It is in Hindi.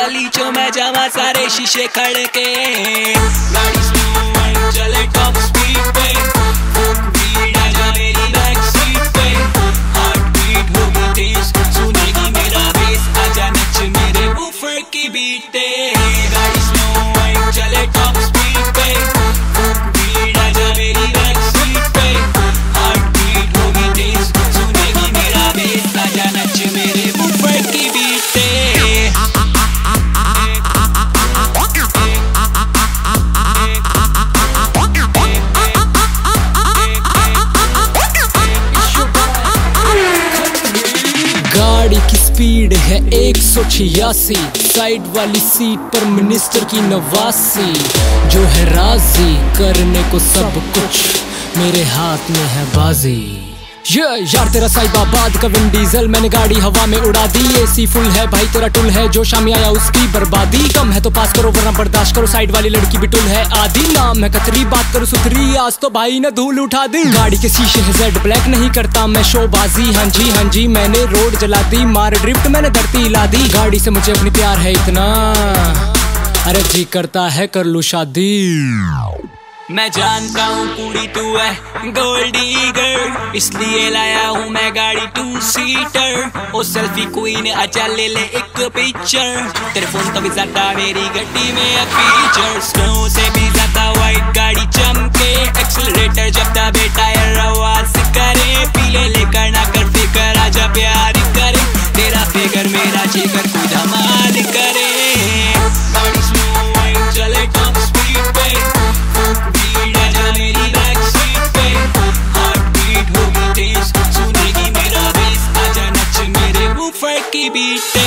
गलीचों मैं जावा सारे शीशे खड़के। की स्पीड है एक सौ छियासी। साइड वाली सीट पर मिनिस्टर की नवासी। जो है राज़ी, करने को सब कुछ मेरे हाथ में है बाजी। ये यार, तेरा साइबाबाद का विंड डीजल मैंने गाड़ी हवा में उड़ा दी। एसी फुल है भाई, तेरा टुल है। जो शामी आया, उसकी बर्बादी। कम है तो पास करो, वरना बर्दाश्त करो। साइड वाली लड़की भी टुल है आदि नाम है कतरी बात करो सुथरी। आज तो भाई ने धूल उठा दी। गाड़ी के शीशे है जेड ब्लैक नहीं करता मैं शोबाजी। हाँ जी हाँ जी, मैंने रोड जला दी। मार ड्रिफ्ट मैंने धरती हिला दी। गाड़ी से मुझे अपनी प्यार है इतना। अरे जी करता है, कर लू शादी। मैं जानता हूँ पूरी तू है। गोल्डी गर्ल इसलिए लाया हूँ मैं गाड़ी टू सीटर ओ सेल्फी क्वीन आजा ले ले एक पिक्चर तेरे फ़ोन तो भी ज़्यादा मेरी गड्डी में फीचर स्नो से भी ज़्यादा वाइट गाड़ी चमके। एक्सीलरेटर जब दबे टायर आवाज़ करे। पीले लेकर ना कर, फिकर आजा प्यार करे। तेरा फिगर मेरा जिगर खुदा करे keep it